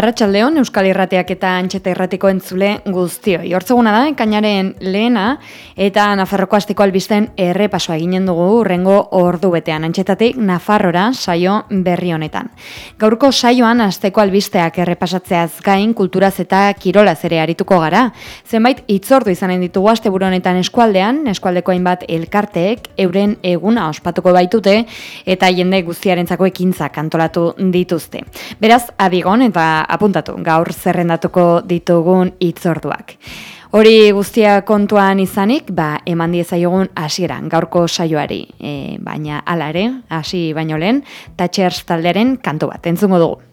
Arratxaldeon, Euskal Irrateak eta Antxeta Irratiko entzule guztioi. Hortzeguna da, kainaren lehena eta Nafarroko astiko albisten errepasoa eginen dugu urrengo ordu betean. Antxetatik Nafarrora saio berri honetan. Gaurko saioan asteko albisteak errepasatzeaz gain kulturaz eta kirolaz ere arituko gara. Zenbait itzordu izanen ditugu asteburu honetan eskualdean, eskualdeko hainbat elkarteek euren eguna ospatuko baitute eta jende guztiarentzako ekintzak antolatu dituzte. Beraz, adigon eta apuntatu gaur zerrendatuko ditugun hitzorduak. Hori guztia kontuan izanik, ba, eman diezaiogun hasieran gaurko saioari, e, baina hala ere, hasi baino lehen, Thatchers talderen kantu bat, entzungo dugu.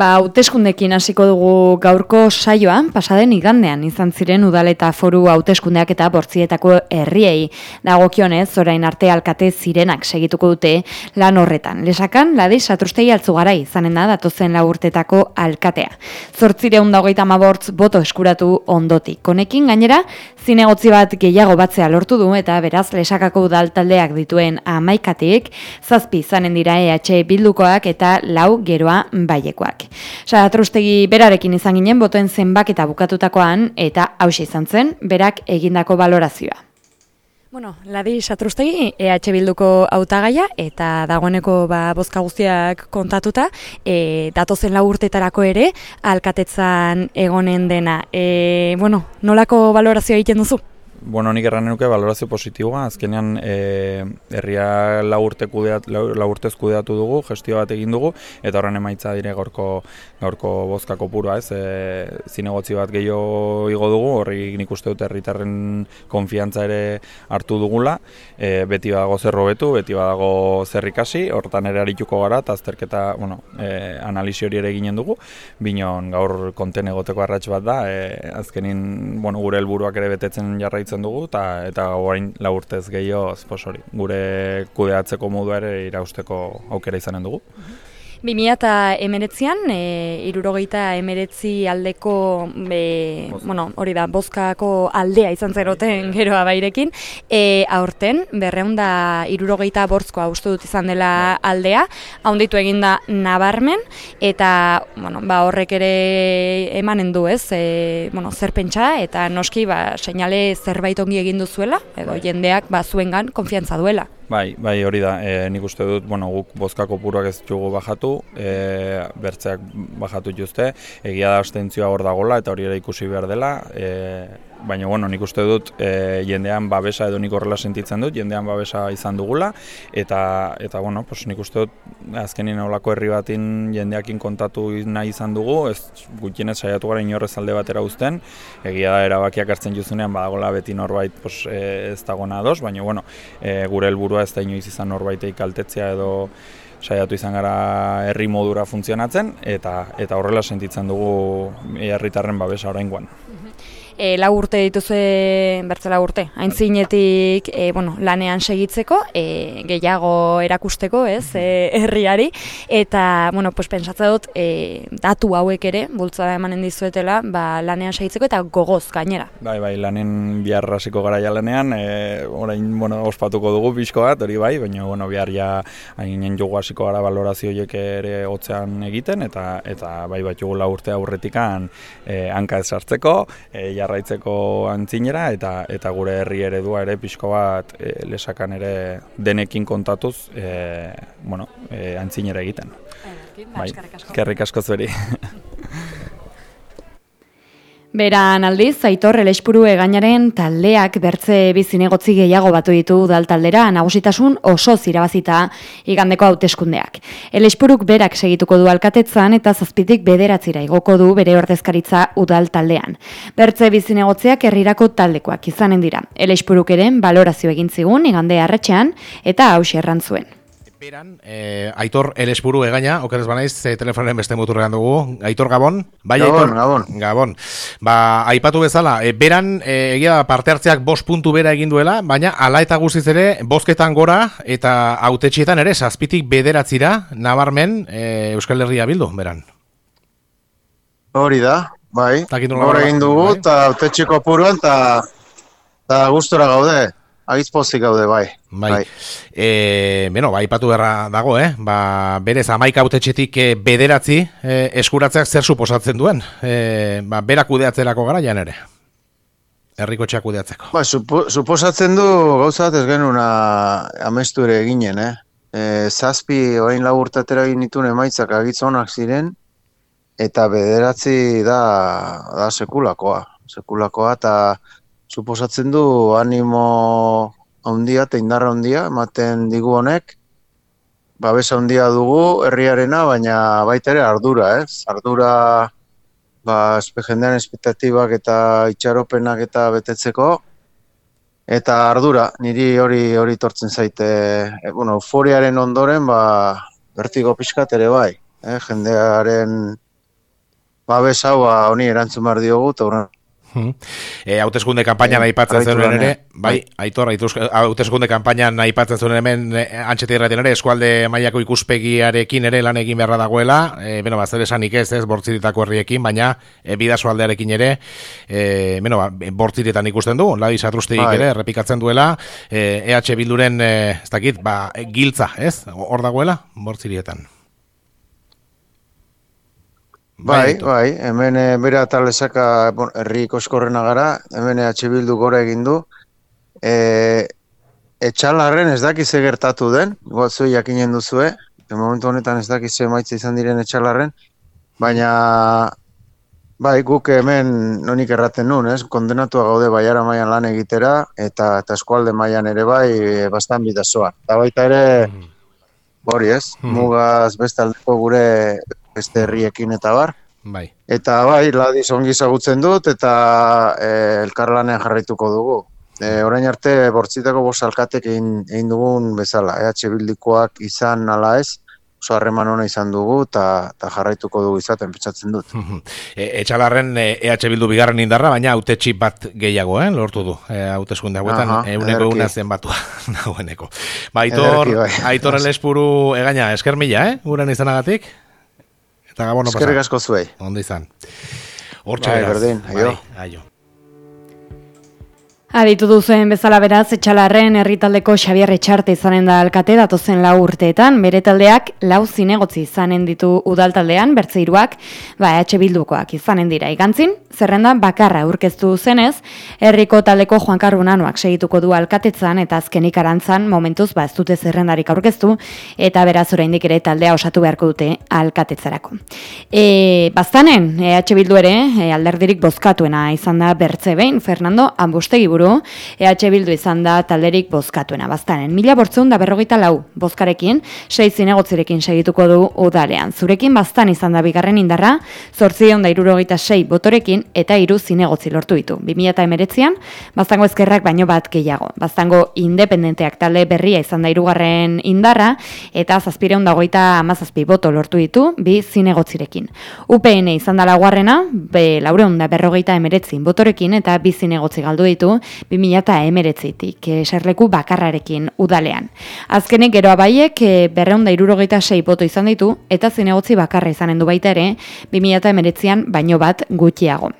Ba, hauteskundekin hasiko dugu gaurko saioan, pasaden igandean izan ziren udal eta foru hauteskundeak eta bortzietako herriei. Dagokionez, orain arte alkate zirenak segituko dute lan horretan. Lesakan, ladi satrustei altzugara izanen da datozen laurtetako alkatea. Zortzireun dagoita mabortz boto eskuratu ondotik. Konekin gainera, zinegotzi bat gehiago batzea lortu du eta beraz lesakako udal taldeak dituen amaikatik, zazpi izanen dira EH bildukoak eta lau geroa baiekoak. Saratrustegi berarekin izan ginen botoen zenbak eta bukatutakoan eta hausia izan zen berak egindako balorazioa. Bueno, Ladi Satrustegi, EH Bilduko hautagaia eta dagoeneko ba, bozka guztiak kontatuta, e, datozen lau urtetarako ere, alkatetzan egonen dena. E, bueno, nolako balorazioa egiten duzu? Bueno, nik erran nuke valorazio positiboa, azkenean e, herria lau urte kudeat, lau, lau urtez kudeatu dugu, gestio bat egin dugu, eta horren emaitza dire gaurko, gaurko bozka kopurua, ez, e, zinegotzi bat gehiago igo dugu, horri nik uste dut herritarren konfiantza ere hartu dugula, e, beti badago zer hobetu, beti badago zer ikasi, hortan ere arituko gara, eta azterketa, bueno, e, analisi hori ere eginen dugu, binon gaur konten egoteko arrats bat da, e, azkenin, bueno, gure helburuak ere betetzen jarraitzen dugu eta eta orain lau urtez gehiago pos hori gure kudeatzeko modua ere irausteko aukera izanen dugu. 2019an, e, irurogeita emeretzi aldeko, e, bueno, hori da, bozkako aldea izan zeroten geroa bairekin, e, aurten, berreunda irurogeita bortzkoa uste dut izan dela aldea, haunditu eginda nabarmen, eta, bueno, ba, horrek ere emanen du, ez, e, bueno, zer pentsa, eta noski, ba, seinale zerbait ongi egin duzuela, edo jendeak, ba, zuengan, konfiantza duela. Bai, bai hori da, e, nik uste dut, bueno, guk bozkako puruak ez dugu bajatu, e, bertzeak bajatu juzte, egia da astentzioa hor dagola eta hori ere ikusi behar dela, e, baina bueno, nik uste dut e, jendean babesa edo nik horrela sentitzen dut, jendean babesa izan dugula, eta, eta bueno, pues, nik uste dut azkenin olako herri batin jendeakin kontatu nahi izan dugu, ez gutxienez saiatu gara inorrez alde batera uzten, egia da erabakiak hartzen juzunean badagola beti norbait pues, e, ez dagona ados, baina bueno, e, gure helburua ez da inoiz izan norbaitei kaltetzea edo saiatu izan gara herri modura funtzionatzen. Eta eta horrela sentitzen dugu herritarren babesa oraingoan e, lau urte dituzue, bertze lau urte, aintzinetik e, bueno, lanean segitzeko, e, gehiago erakusteko, ez, e, herriari, eta, bueno, pues, pensatzen dut, e, datu hauek ere, bultzada emanen dizuetela, ba, lanean segitzeko eta gogoz gainera. Bai, bai, lanen bihar hasiko gara ja lanean, e, orain, bueno, ospatuko dugu pixko bat, hori bai, baina, bueno, bihar ja hainen jogu hasiko gara valorazio ere hotzean egiten, eta eta bai bat jogu urte aurretikan e, hanka sartzeko, e, jarraitzeko antzinera eta eta gure herri eredua ere pixko bat e, lesakan ere denekin kontatuz e, bueno, e, antzinera egiten. Bai, eskerrik asko zuri. Beran aldiz, Aitor Elespuru egainaren taldeak bertze bizinegotzi gehiago batu ditu udal taldera nagusitasun oso zirabazita igandeko hauteskundeak. Elespuruk berak segituko du alkatetzan eta zazpitik bederatzira igoko du bere ordezkaritza udal taldean. Bertze bizinegotziak herrirako taldekoak izanen dira. Elespuruk ere balorazio egin zigun igande arretxean eta hausi errantzuen. Beran, eh, Aitor Elespuru egaina, okerez banaiz, eh, telefonen beste muturrean dugu. Aitor Gabon? Bai, Gabon, Aitor? Gabon. Gabon. Ba, aipatu bezala, eh, beran, eh, egia parte hartzeak bost puntu bera egin duela, baina ala eta guztiz ere, bosketan gora eta autetxietan ere, zazpitik bederatzira, nabarmen, eh, Euskal Herria bildu, beran. Hori da, bai. Hora egin dugu, eta bai. autetxiko puruan, eta gustora gaude. Agizpozik gaude, bai. Bai. bai. E, beno, bai, patu berra dago, eh? Ba, berez, amaik autetxetik e, bederatzi e, eskuratzeak zer suposatzen duen. E, ba, berak kudeatzelako gara jan ere. Herriko txak kudeatzeko. Ba, supo, suposatzen du gauzat ez genuna amestu ere eginen, eh? E, zazpi, orain laburtatera egin nituen emaitzak agitzonak ziren, eta bederatzi da, da sekulakoa. Sekulakoa, eta suposatzen du animo handia eta indarra handia ematen digu honek. Babesa handia dugu herriarena, baina baita ere ardura, ez? Ardura ba, jendean espektatibak eta itxaropenak eta betetzeko. Eta ardura, niri hori hori tortzen zaite, e, bueno, euforiaren ondoren, ba, bertigo pixkat ere bai. eh, jendearen babes hau ba, honi erantzun behar diogu, eta hurren Mhm. E, hauteskunde kanpainan Eh, aipatzen zuen ere, bai, aitor, hauteskunde kanpainan aipatzen zuen hemen e, antxete irratien ere, eskualde mailako ikuspegiarekin ere lan egin beharra dagoela, e, beno, ba, zer esanik ez, ez, bortziritako herriekin, baina e, bidaso aldearekin ere, e, beno, ba, bortziritan ikusten du, ladi satrustegik Bai. ere, errepikatzen duela, e, EH Bilduren, e, ez dakit, ba, giltza, ez, hor dagoela, bortzirietan. Bai, bai, hemen e, bere atalesaka bon, herri koskorrena gara, hemen EH Bildu gora egin du. E, etxalarren ez dakiz gertatu den, zuen jakinen duzue, e, momentu honetan ez dakiz ze emaitza izan diren etxalarren, baina bai, guk hemen nonik erraten nun, ez? Kondenatua gaude baiara mailan lan egitera, eta, eta eskualde mailan ere bai, e, bastan bidazoa. Eta baita ere, hori ez, Mhm. mugaz beste aldeko gure beste herriekin eta bar. Bai. Eta bai, ladiz ongi ezagutzen dut eta e, elkarlanean jarraituko dugu. E, orain arte bortzitako bost alkatek egin, egin dugun bezala, EH Bildikoak izan ala ez, oso harreman ona izan dugu eta jarraituko dugu izaten pentsatzen dut. E, etxalarren e, EH Bildu bigarren indarra, baina autetxi bat gehiago, eh, lortu du. E, hauteskunde hauetan, euneko euna zenbatua dagoeneko. Ba, Aitor, Ederki, bai. Aitor elespuru egaina, esker mila, eh, guren izanagatik. Eta gabon Eskerrik asko zuei. Ondo izan. Hortxe Bai, berdin, aio. Bai, aio. Aditu duzuen bezala beraz, etxalarren herritaldeko Xabier Etxarte izanen da alkate datozen lau urteetan, bere taldeak lau zinegotzi izanen ditu udal taldean, bertzeiruak, ba, EH Bildukoak izanen dira igantzin, zerrenda bakarra aurkeztu zenez, herriko taldeko Juan Karbunanoak segituko du alkatetzan eta azkenik arantzan momentuz ba ez dute zerrendarik aurkeztu eta beraz oraindik ere taldea osatu beharko dute alkatetzarako. E, baztanen, EH Bildu ere, e, alderdirik bozkatuena izan da bertze behin, Fernando Ambustegi buru, EH Bildu izan da talderik bozkatuena baztanen. Mila bortzeun da berrogeita lau bozkarekin, sei zinegotzirekin segituko du udalean. Zurekin baztan izan da bigarren indarra, zortzion da irurogeita sei botorekin eta hiru zinegotzi lortu ditu. 2008an, baztango ezkerrak baino bat gehiago. Baztango independenteak talde berria izan da irugarren indarra, eta zazpireun dagoita amazazpi boto lortu ditu, bi zinegotzirekin. UPN izan da laugarrena, be laureun da berrogeita emeretzi botorekin, eta bi zinegotzi galdu ditu, 2008tik eserleku bakarrarekin udalean. Azkenik gero abaiek e, berreun da irurogeita sei boto izan ditu, eta zinegotzi bakarra izanen du baita ere, 2008an baino bat gutxiago.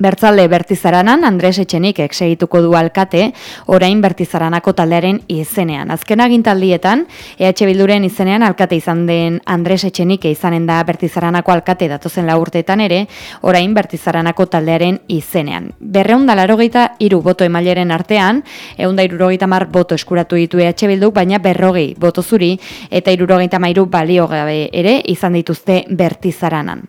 Bertzalde Bertizaranan Andres Etxenikek segituko du alkate, orain Bertizaranako taldearen izenean. Azken agintaldietan, EH Bilduren izenean alkate izan den Andres Etxenike izanen da Bertizaranako alkate datozen lau urteetan ere, orain Bertizaranako taldearen izenean. Berreun da larogeita iru boto emaileren artean, egun da irurogeita mar boto eskuratu ditu EH Bilduk, baina berrogei boto zuri eta irurogeita mairu balio gabe ere izan dituzte Bertizaranan.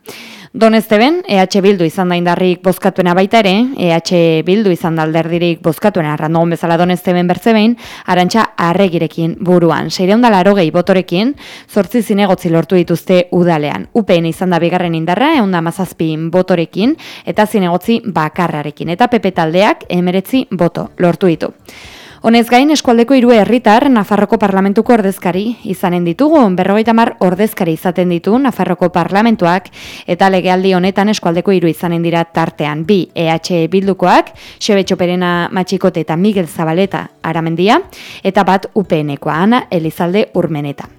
Donesteben, EH Bildu izan da indarrik bozkatuena baita ere, EH Bildu izan da alderdirik bozkatuena randogon bezala Donesteben bertzebein, arantxa arregirekin buruan. Seireun da larogei botorekin, zortzi zinegotzi lortu dituzte udalean. UPN izan da bigarren indarra, egun da mazazpin botorekin, eta zinegotzi bakarrarekin. Eta PP taldeak emeretzi boto lortu ditu. Honez gain, eskualdeko hiru herritar Nafarroko parlamentuko ordezkari izanen ditugu, berrogeita mar ordezkari izaten ditu Nafarroko parlamentuak, eta legealdi honetan eskualdeko hiru izanen dira tartean. Bi EH Bildukoak, Xebe Txoperena Matxikote eta Miguel Zabaleta Aramendia, eta bat UPNkoa, Ana Elizalde Urmeneta.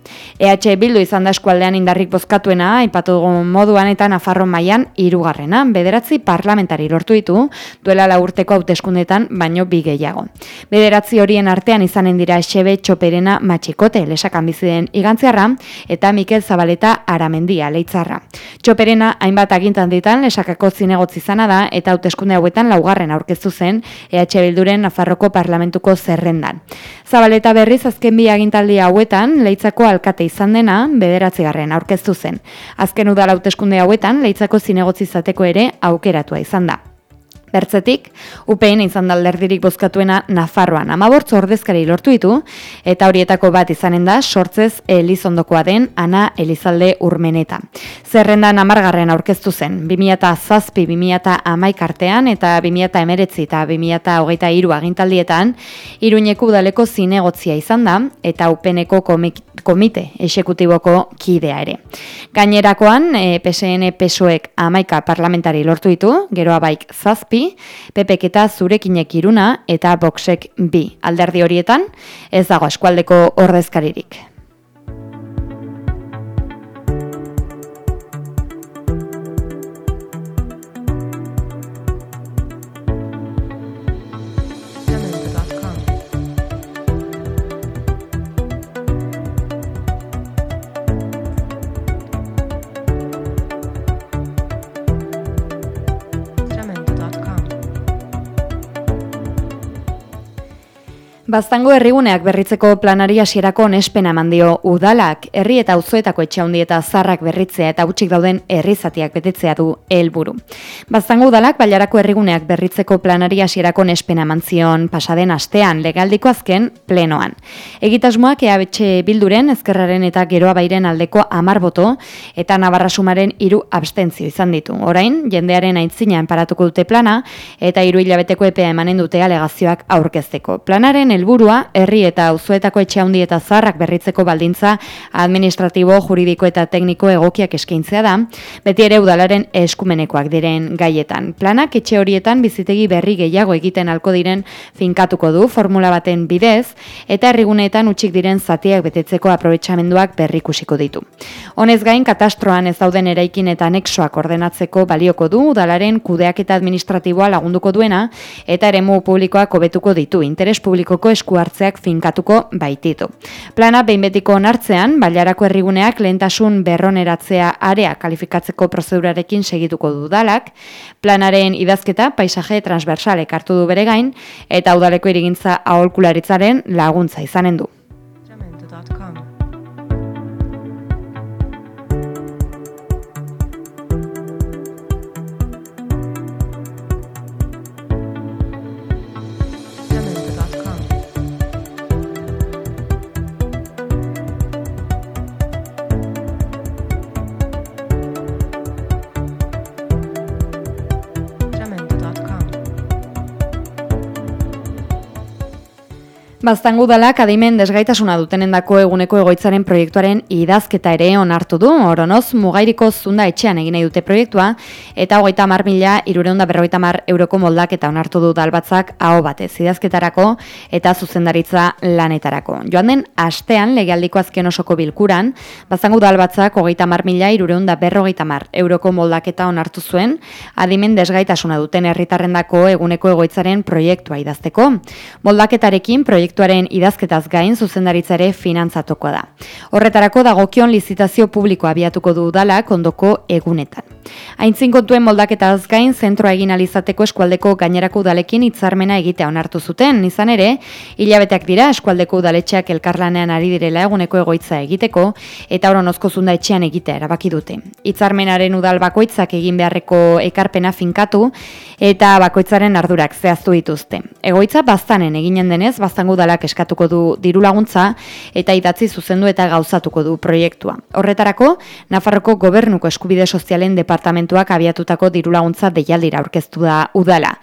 EH Bildu izan da eskualdean indarrik bozkatuena, aipatu moduan eta Nafarro mailan hirugarrena, bederatzi parlamentari lortu ditu, duela la urteko hauteskundetan baino bi gehiago. Bederatzi horien artean izanen dira Xebe Txoperena Matxikote lesakan bizi den igantziarra eta Mikel Zabaleta Aramendia leitzarra. Txoperena hainbat agintan ditan lesakako zinegotzi izana da eta hauteskunde hauetan laugarren aurkeztu zen EH Bilduren Nafarroko parlamentuko zerrendan. Zabaleta berriz azken bi agintaldi hauetan leitzako alkate izan dena bederatzigarren aurkeztu zen. Azken udal hauteskunde hauetan leitzako zinegotzi izateko ere aukeratua izan da. Bertzetik, UPN izan da alderdirik bozkatuena Nafarroan amabortz ordezkari lortu ditu, eta horietako bat izanen da sortzez Elizondokoa den Ana Elizalde Urmeneta. Zerrendan amargarren aurkeztu zen, 2007-2000 amaik artean eta 2008 eta 2008 iru agintaldietan, iruñeko udaleko zinegotzia izan da, eta UPNeko komik komite esekutiboko kidea ere. Gainerakoan, e, PSN pesoek amaika parlamentari lortu ditu, geroa baik zazpi, pepek eta zurekinek iruna eta boxek bi. Alderdi horietan, ez dago eskualdeko ordezkaririk. Baztango herriguneak berritzeko planari hasierako onespena eman dio udalak, herri eta auzoetako etxe handi eta zarrak berritzea eta hutsik dauden herrizatiak betetzea du helburu. Baztango udalak bailarako herriguneak berritzeko planari hasierako onespena eman zion pasaden astean legaldiko azken plenoan. Egitasmoak EABetxe bilduren ezkerraren eta geroa bairen aldeko amar boto eta Navarra sumaren hiru abstentzio izan ditu. Orain, jendearen aitzinean paratuko dute plana eta hiru hilabeteko epea emanen dute alegazioak aurkezteko. Planaren helburua herri eta auzoetako etxe handi eta zaharrak berritzeko baldintza administratibo, juridiko eta tekniko egokiak eskaintzea da, beti ere udalaren eskumenekoak diren gaietan. Planak etxe horietan bizitegi berri gehiago egiten halko diren finkatuko du formula baten bidez eta herriguneetan utxik diren zatiak betetzeko aprobetxamenduak berrikusiko ditu. Honez gain katastroan ez dauden eraikin eta anexoak ordenatzeko balioko du udalaren kudeaketa administratiboa lagunduko duena eta eremu publikoak hobetuko ditu interes publikoko esku hartzeak finkatuko baititu. Plana behin betiko onartzean, bailarako herriguneak lehentasun berroneratzea area kalifikatzeko prozedurarekin segituko dudalak, planaren idazketa paisaje transversalek hartu du bere gain, eta udaleko irigintza aholkularitzaren laguntza izanen du. Baztangu dalak adimen desgaitasuna dutenendako eguneko egoitzaren proiektuaren idazketa ere onartu du, oronoz mugairiko zunda etxean egin nahi dute proiektua, eta hogeita mar mila irureunda berrogeita mar euroko moldak eta onartu du dalbatzak hau batez idazketarako eta zuzendaritza lanetarako. Joan den, astean legealdiko azken osoko bilkuran, baztangu dalbatzak hogeita mar mila irureunda berrogeita mar euroko moldaketa onartu zuen, adimen desgaitasuna duten herritarrendako eguneko egoitzaren proiektua idazteko. Moldaketarekin proiektu proiektuaren idazketaz gain zuzendaritza ere finantzatuko da. Horretarako dagokion lizitazio publikoa abiatuko du udalak ondoko egunetan. Aintzin kontuen moldaketaz gain zentroa egin alizateko eskualdeko gainerako udalekin hitzarmena egitea onartu zuten, izan ere, hilabeteak dira eskualdeko udaletxeak elkarlanean ari direla eguneko egoitza egiteko eta oronozko zunda etxean egitea erabaki dute. Hitzarmenaren udal bakoitzak egin beharreko ekarpena finkatu eta bakoitzaren ardurak zehaztu dituzte. Egoitza baztanen eginen denez, baztango udalak eskatuko du diru laguntza eta idatzi zuzendu eta gauzatuko du proiektua. Horretarako, Nafarroko gobernuko eskubide sozialen departamentuak abiatutako diru laguntza deialdira aurkeztu da udala.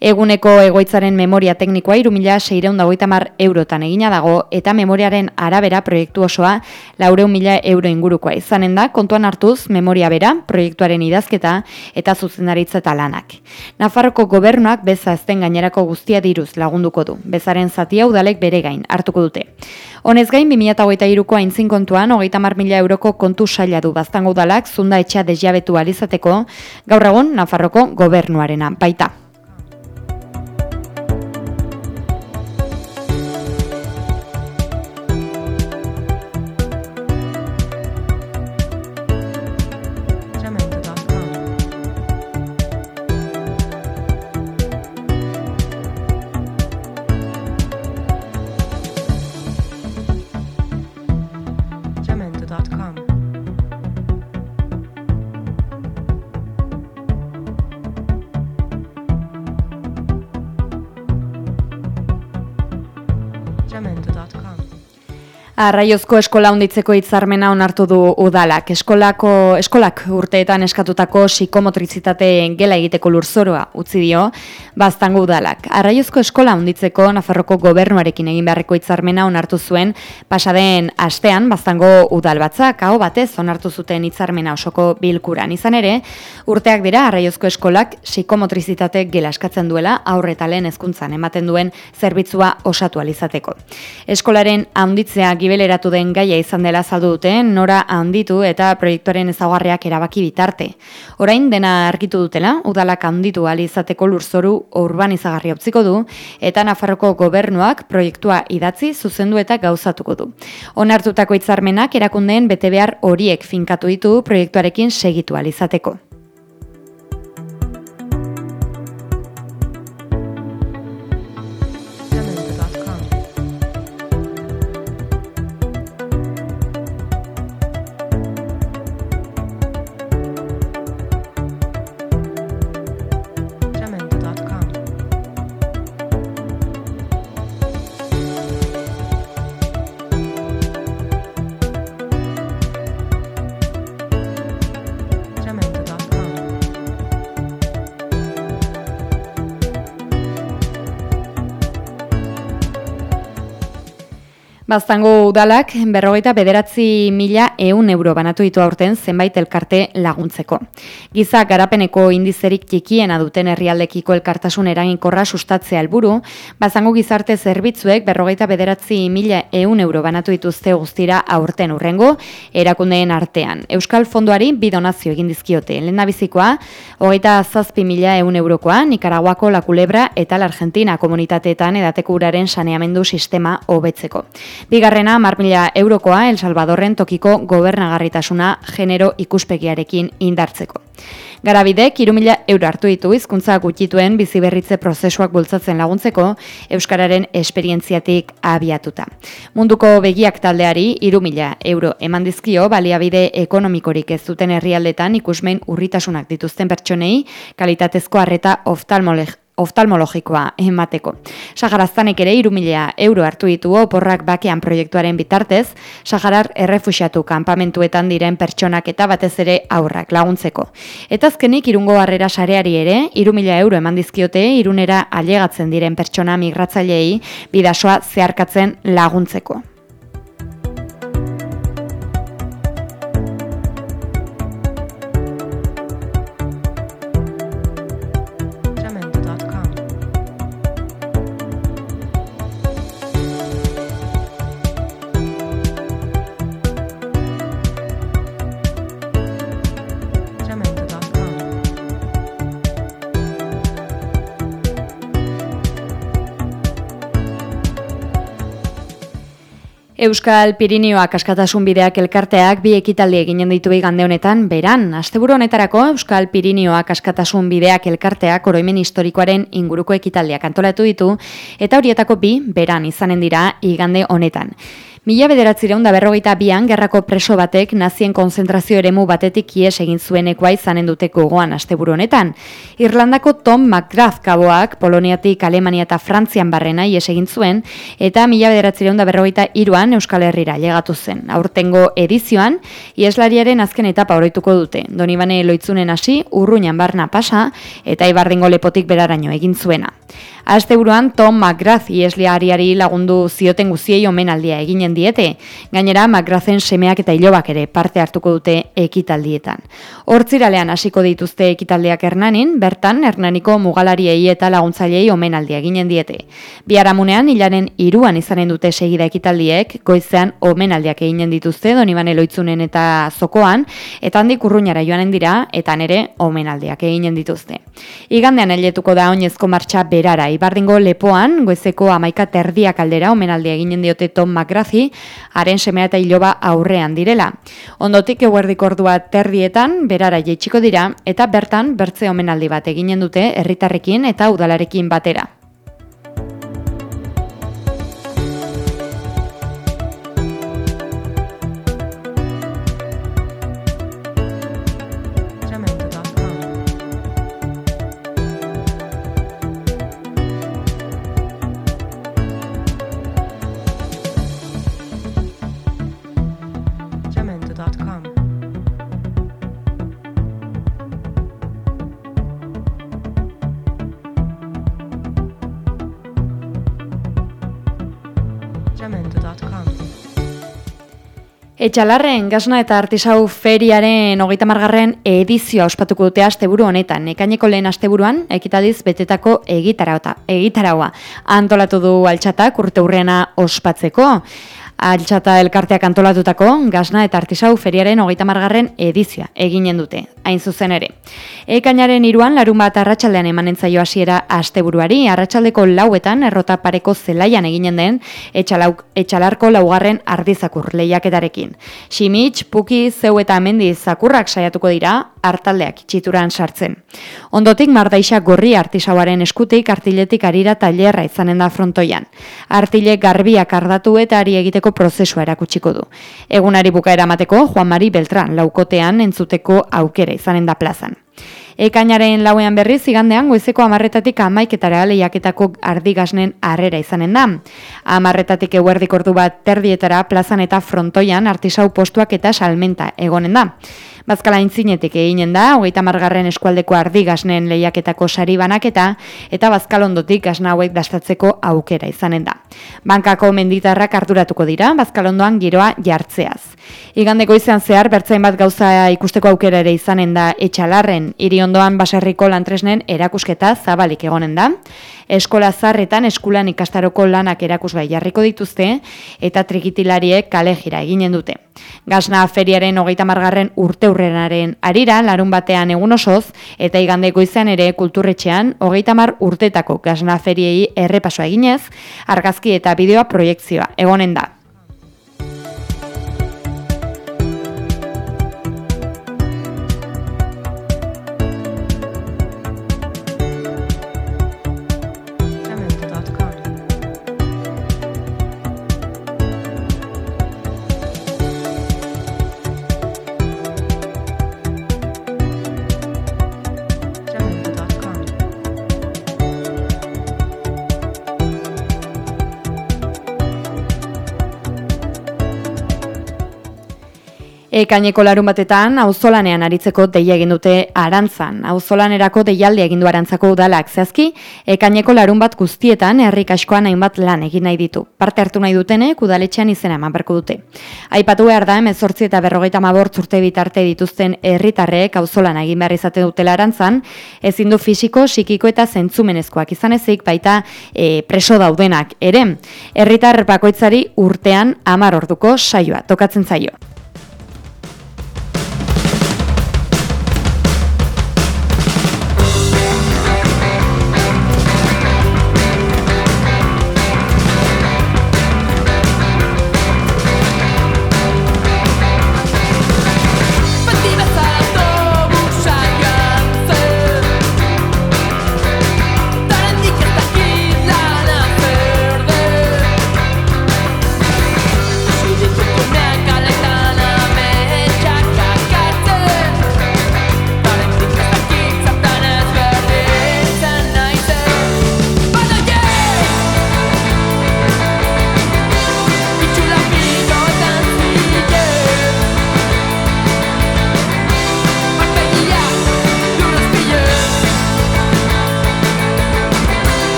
Eguneko egoitzaren memoria teknikoa 3630 eurotan egina dago eta memoriaren arabera proiektu osoa 400.000 euro ingurukoa izanen da kontuan hartuz memoria bera, proiektuaren idazketa eta zuzendaritza eta lanak. Nafarroko gobernuak beza ezten gainerako guztia diruz lagunduko du. Bezaren zatia udalek bere gain hartuko dute. Honez gain 2023ko aintzin kontuan 30.000 euroko kontu saila du baztango udalak zunda etxea desjabetu alizateko gaur egun Nafarroko gobernuarena baita. Arraiozko eskola hunditzeko hitzarmena onartu du udalak. Eskolako eskolak urteetan eskatutako psikomotrizitate gela egiteko lurzoroa utzi dio baztango udalak. Arraiozko eskola hunditzeko Nafarroko gobernuarekin egin beharreko hitzarmena onartu zuen pasaden astean baztango udal batzak hau batez onartu zuten hitzarmena osoko bilkuran. Izan ere, urteak dira Arraiozko eskolak psikomotrizitate gela eskatzen duela aurre eta lehen hezkuntzan ematen duen zerbitzua osatu alizateko. Eskolaren handitzea gibeleratu den gaia izan dela azaldu dute, nora handitu eta proiektuaren ezaugarriak erabaki bitarte. Orain dena argitu dutela, udalak handitu ali izateko lurzoru urbanizagarri utziko du eta Nafarroko gobernuak proiektua idatzi zuzendu eta gauzatuko du. Onartutako hitzarmenak erakundeen bete behar horiek finkatu ditu proiektuarekin segitu ahal izateko. Baztango udalak berrogeita bederatzi mila eun euro banatu ditu aurten zenbait elkarte laguntzeko. Giza garapeneko indizerik txikiena duten herrialdekiko elkartasun eraginkorra sustatzea helburu, baztango gizarte zerbitzuek berrogeita bederatzi mila eun euro banatu dituzte guztira aurten urrengo, erakundeen artean. Euskal Fondoari bidonazio egin dizkiote. Lehen bizikoa, hogeita zazpi mila eun eurokoa, Nikaraguako la Culebra eta la Argentina komunitateetan edateko uraren saneamendu sistema hobetzeko. Bigarrena, mar mila eurokoa El Salvadorren tokiko gobernagarritasuna genero ikuspegiarekin indartzeko. Garabidek, iru mila euro hartu ditu hizkuntza gutxituen biziberritze prozesuak bultzatzen laguntzeko Euskararen esperientziatik abiatuta. Munduko begiak taldeari iru mila euro eman dizkio baliabide ekonomikorik ez duten herrialdetan ikusmein urritasunak dituzten pertsonei kalitatezko harreta oftalmolog oftalmologikoa emateko. Saharaztanek ere irumilea euro hartu ditu oporrak bakean proiektuaren bitartez, Saharar errefusiatu kanpamentuetan diren pertsonak eta batez ere aurrak laguntzeko. Eta azkenik irungo harrera sareari ere, irumila euro eman dizkiote irunera ailegatzen diren pertsona migratzailei bidasoa zeharkatzen laguntzeko. Euskal Pirinioak askatasun bideak elkarteak bi ekitaldi eginen ditu igande honetan beran. Asteburu honetarako Euskal Pirinioak askatasun bideak elkarteak oroimen historikoaren inguruko ekitaldiak antolatu ditu eta horietako bi beran izanen dira igande honetan. Mila bederatzireun da berrogeita bian, gerrako preso batek nazien konzentrazio eremu batetik ies egin zuenekoa izanen duteko goan asteburu honetan. Irlandako Tom McGrath kaboak, Poloniatik, Alemania eta Frantzian barrena ies egin zuen, eta mila bederatzireun da berrogeita iruan Euskal Herrira llegatu zen. Aurtengo edizioan, ieslariaren azken etapa horretuko dute. Donibane loitzunen hasi, urruñan barna pasa, eta ibardingo lepotik beraraino egin zuena. Asteburuan Tom McGrath iesliariari lagundu zioten guziei omenaldia eginen diete. Gainera, McGrathen semeak eta ilobak ere parte hartuko dute ekitaldietan. Hortziralean hasiko dituzte ekitaldiak hernanin, bertan hernaniko mugalariei eta laguntzailei omenaldia eginen diete. Biaramunean, hilaren iruan izanen dute segida ekitaldiek, goizean omenaldiak eginen dituzte, donibane loitzunen eta zokoan, eta handik urruñara joanen dira, eta nere omenaldiak eginen dituzte. Igandean helietuko da oinezko martxa berara, Ibardingo lepoan, goizeko amaika terdiak aldera, omenaldia eginen diote Tom McGrathi, haren semea eta iloba aurrean direla. Ondotik eguerdiko ordua terdietan, berara jeitsiko dira, eta bertan bertze omenaldi bat eginen dute herritarrekin eta udalarekin batera. Etxalarren gasna eta artisau feriaren hogeita margarren edizioa ospatuko dute asteburu honetan. Ekaineko lehen asteburuan, ekitadiz betetako egitarauta, egitaraua. Antolatu du altxatak urte hurrena ospatzeko. Altxata elkarteak antolatutako gasna eta artisau feriaren hogeita margarren edizioa eginen dute, hain zuzen ere. Ekainaren iruan, larun bat arratsaldean emanen zaio hasiera asteburuari, arratsaldeko lauetan errota pareko zelaian eginen den etxalauk, etxalarko laugarren ardizakur lehiaketarekin. Simits, Puki, Zeu eta Mendi zakurrak saiatuko dira hartaldeak itxituran sartzen. Ondotik mardaixa gorri artisauaren eskutik artiletik arira tailerra izanen da frontoian. Artile garbiak ardatu eta ari egiteko prozesua erakutsiko du. Egunari bukaera emateko Juan Mari Beltran laukotean entzuteko aukera izanen da plazan. Ekainaren lauean berriz, igandean goizeko amarretatik amaiketara lehiaketako ardigasnen harrera izanen da. Amarretatik eguerdik ordu bat terdietara plazan eta frontoian artisau postuak eta salmenta egonen da. Bazkala intzinetik eginen da, hogeita margarren eskualdeko ardigasnen lehiaketako sari banaketa, eta bazkal ondotik gasna hauek dastatzeko aukera izanen da. Bankako menditarrak arduratuko dira, bazkal ondoan giroa jartzeaz. Igandeko izan zehar, bertzain bat gauza ikusteko aukera ere izanen da etxalarren, hiri ondoan baserriko lantresnen erakusketa zabalik egonen da. Eskola zarretan eskulan ikastaroko lanak erakusgai jarriko dituzte eta trikitilariek kale jira eginen dute. Gazna feriaren hogeita margarren urte urrenaren arira, larun batean egun osoz, eta igandeko izan ere kulturretxean, hogeita mar urtetako gazna feriei errepasoa eginez, argazki eta bideoa proiektzioa egonen da. Ekaineko larun batetan, auzolanean aritzeko deia egin dute arantzan. Auzolanerako deialdi egin du arantzako udalak zehazki, ekaineko larun bat guztietan herrik askoan hainbat lan egin nahi ditu. Parte hartu nahi dutenek udaletxean izena eman berko dute. Aipatu behar da, emezortzi eta berrogeita mabort urte bitarte dituzten herritarrek auzolan egin behar izate dutela arantzan, ezin du fisiko, psikiko eta zentzumenezkoak izan ezik, baita e, preso daudenak ere. Herritar bakoitzari urtean amar orduko saioa, tokatzen zaio.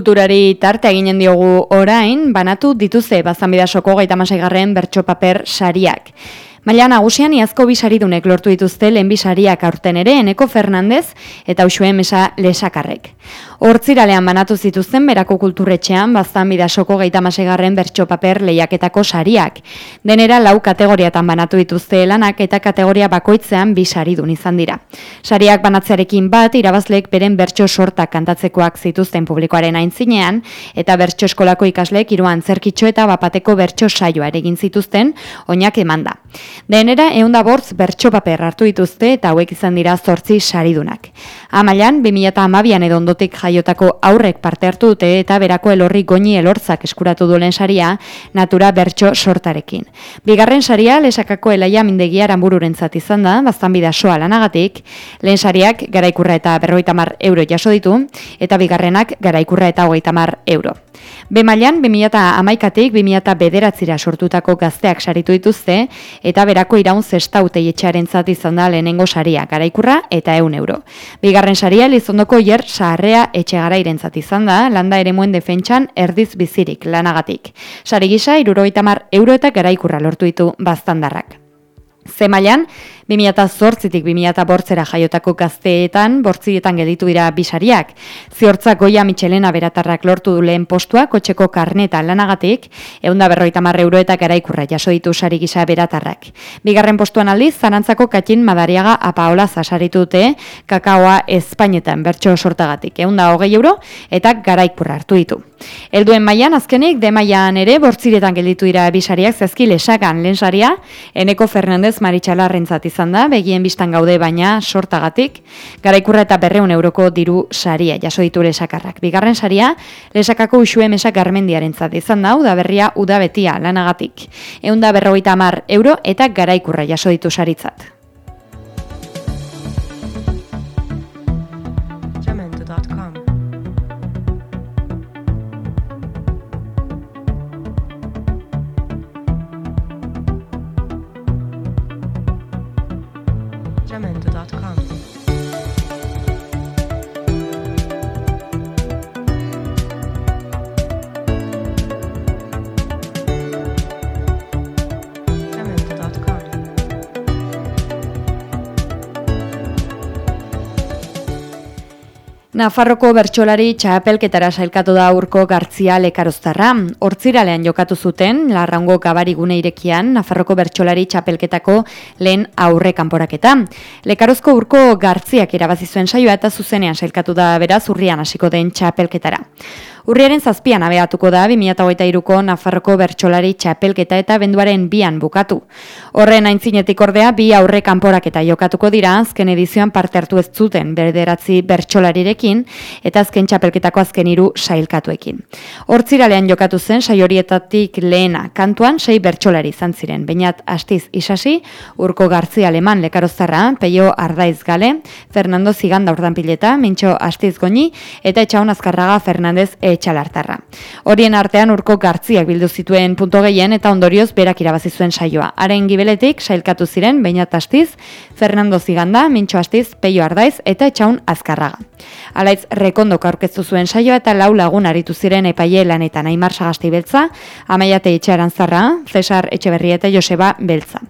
Kulturari tarte eginen diogu orain, banatu dituzte bazanbidasoko gaita masaigarren bertso paper sariak. Maila nagusian iazko bisaridunek lortu dituzte lehen bisariak aurten ere Eneko Fernandez eta Uxue Mesa Lesakarrek. Hortziralean banatu zituzten berako kulturretxean baztan bidasoko geita masegarren bertso paper lehiaketako sariak. Denera lau kategoriatan banatu dituzte lanak eta kategoria bakoitzean bi saridun izan dira. Sariak banatzearekin bat irabazlek beren bertso sortak kantatzekoak zituzten publikoaren aintzinean eta bertso eskolako ikasleek hiruan zerkitxo eta bapateko bertso saioa egin zituzten oinak emanda. Denera eunda bortz bertso paper hartu dituzte eta hauek izan dira zortzi saridunak. Amailan, 2008an edo ondotik jaiotako aurrek parte hartu dute eta berako elorri goini elortzak eskuratu duen saria, natura bertso sortarekin. Bigarren saria, lesakako elaia mindegia aranbururentzat izan da, baztan bidasoa lanagatik, lehen sariak garaikurra eta berroita mar euro jaso ditu, eta bigarrenak garaikurra eta hogeita mar euro. Be mailan 2011tik 2009ra sortutako gazteak saritu dituzte eta berako iraun zestautei etxearentzat izan da lehenengo saria garaikurra eta 100 euro. Bigarren saria Lizondoko Jer Saharrea etxegarairentzat izan da landa eremuen defentsan erdiz bizirik lanagatik. Sari gisa 70 euro eta garaikurra lortu ditu baztandarrak. Zemailan, 2008tik 2008 jaiotako gazteetan, bortzietan geditu dira bisariak. Ziortzak goia Michelena beratarrak lortu du lehen postua, kotxeko karneta lanagatik, eunda berroita marre euro eta garaikurra jaso ditu sari gisa beratarrak. Bigarren postuan aldiz, zarantzako katxin madariaga apaola zasaritu dute, kakaoa Espainetan bertso sortagatik, eunda hogei euro eta garaikurra hartu ditu. Helduen mailan azkenik, de mailan ere, bortziretan gelditu dira bisariak zezki lesakan lehen saria, Eneko Fernandez Maritxalarrentzat da, begien bistan gaude baina sortagatik, garaikurra eta berreun euroko diru saria, jaso ditu lesakarrak. Bigarren saria, lesakako usue mesak garmendiarentzat izan da, uda berria udabetia lanagatik. Eunda berrogeita mar euro eta garaikurra jaso ditu saritzat. Jamendo.com. Nafarroko bertsolari txapelketara sailkatu da urko gartzia lekaroztarra. Hortziralean jokatu zuten, larrango gabarigune irekian, Nafarroko bertsolari txapelketako lehen aurre kanporaketa. Lekarozko urko gartziak irabazi zuen saioa eta zuzenean sailkatu da beraz urrian hasiko den txapelketara. Urriaren zazpian abeatuko da 2008ko Nafarroko bertsolari txapelketa eta benduaren bian bukatu. Horren aintzinetik ordea bi aurre kanporaketa jokatuko dira azken edizioan parte hartu ez zuten berderatzi bertsolarirekin eta azken txapelketako azken hiru sailkatuekin. Hortziralean jokatu zen saiorietatik lehena kantuan sei bertsolari izan ziren. Beinat Astiz Isasi, Urko Garzia Aleman Lekaroztarra, Peio Ardaiz Gale, Fernando Ziganda Urdanpileta, Mintxo Astiz Goñi eta Etxaun Azkarraga Fernandez Etxalartarra. Horien artean urko gartziak bildu zituen punto gehien eta ondorioz berak irabazi zuen saioa. Haren gibeletik sailkatu ziren Beinat Astiz, Fernando Ziganda, Mintxo Astiz, Peio Ardaiz eta Etxaun Azkarraga. Alaitz rekondok aurkeztu zuen saioa eta lau lagun aritu ziren epaile lanetan Aimar Sagasti Beltza, Amaiate Etxearantzarra, Cesar Etxeberria eta Joseba Beltza.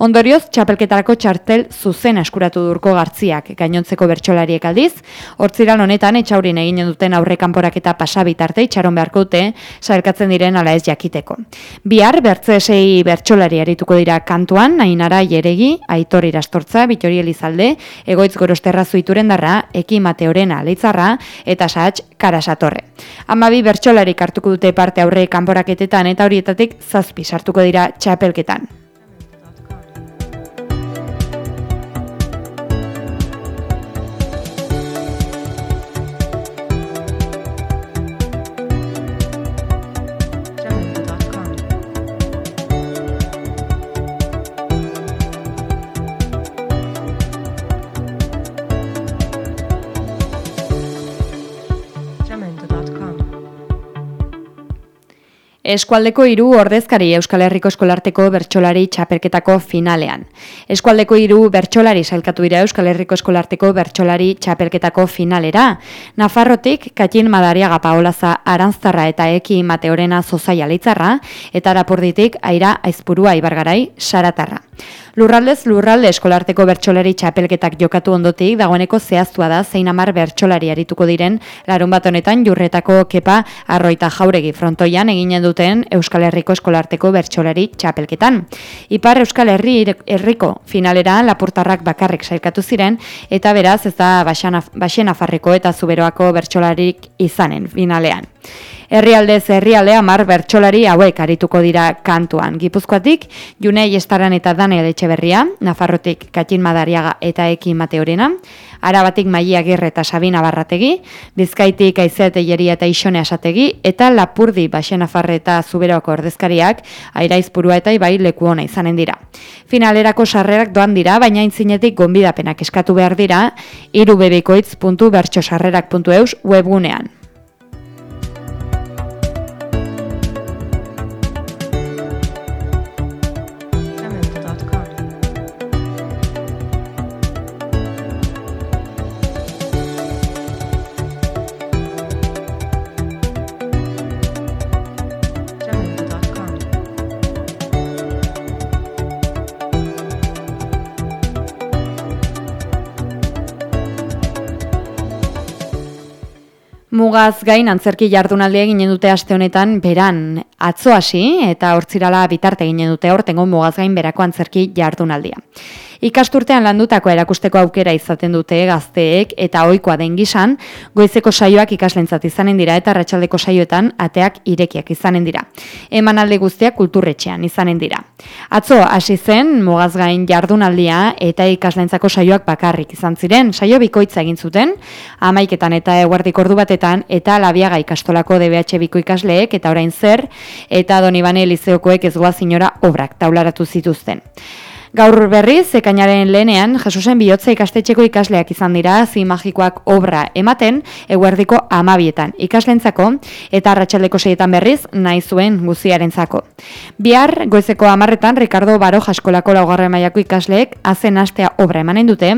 Ondorioz, txapelketarako txartel zuzen eskuratu durko gartziak gainontzeko bertsolariek aldiz, hortziran honetan etxaurin eginen duten aurre kanporaketa pasa bitarte itxaron beharko dute sailkatzen diren ala ez jakiteko. Bihar bertzesei bertsolari arituko dira kantuan, Ainara Jeregi, Aitor Irastortza, Bitori Elizalde, Egoitz Gorosterra Zuituren darra, Eki Mateorena Leitzarra eta Saatx Karasatorre. Amabi bertsolarik hartuko dute parte aurre kanporaketetan eta horietatik zazpi sartuko dira txapelketan. Eskualdeko hiru ordezkari Euskal Herriko Eskolarteko bertsolari txapelketako finalean. Eskualdeko hiru bertsolari sailkatu dira Euskal Herriko Eskolarteko bertsolari txapelketako finalera. Nafarrotik Katin Madariaga Paolaza Aranztarra eta Eki Mateorena Zozaia Leitzarra eta Arapurditik Aira Aizpurua Ibargarai Saratarra. Lurraldez lurralde eskolarteko bertsolari txapelketak jokatu ondotik dagoeneko zehaztua da zein amar bertsolari arituko diren larun bat honetan jurretako kepa arroita jauregi frontoian eginen duten Euskal Herriko eskolarteko bertsolari txapelketan. Ipar Euskal Herri herriko finalera lapurtarrak bakarrik sailkatu ziren eta beraz ez da Baxena Farriko eta Zuberoako bertsolarik izanen finalean. Herrialdez herrialde hamar bertsolari hauek arituko dira kantuan. Gipuzkoatik, Junei Estaran eta Daniel Etxeberria, Nafarrotik Katin Madariaga eta Eki Mateorena, Arabatik Maia Gerre eta Sabina Barrategi, Bizkaitik Aizea Teieria eta Ixone Asategi, eta Lapurdi Baxena Farre eta Zuberoako ordezkariak, Airaizpurua eta Ibai leku ona izanen dira. Finalerako sarrerak doan dira, baina intzinetik gonbidapenak eskatu behar dira, irubebikoitz.bertxosarrerak.eus webgunean. Mugaz gain antzerki jardunaldia eginen dute aste honetan beran atzo hasi eta hortzirala bitarte eginen dute hortengo mugaz gain berako antzerki jardunaldia. Ikasturtean landutako erakusteko aukera izaten dute gazteek eta ohikoa den gisan, goizeko saioak ikaslentzat izanen dira eta arratsaldeko saioetan ateak irekiak izanen dira. Emanaldi guztiak kulturretxean izanen dira. Atzo hasi zen mugaz gain jardunaldia eta ikaslentzako saioak bakarrik izan ziren. Saio bikoitza egin zuten, amaiketan eta eguerdik ordu batetan eta labiaga ikastolako DBH biko ikasleek eta orain zer eta Donibane Elizeokoek ez goaz inora obrak taularatu zituzten. Gaur berriz, ekainaren lehenean, Jesusen bihotza ikastetxeko ikasleak izan dira, zi magikoak obra ematen, eguerdiko amabietan ikaslentzako, eta arratsaldeko seietan berriz, nahi zuen guziarentzako. Bihar, goizeko amarretan, Ricardo Baro jaskolako laugarren mailako ikasleek, azen astea obra emanen dute,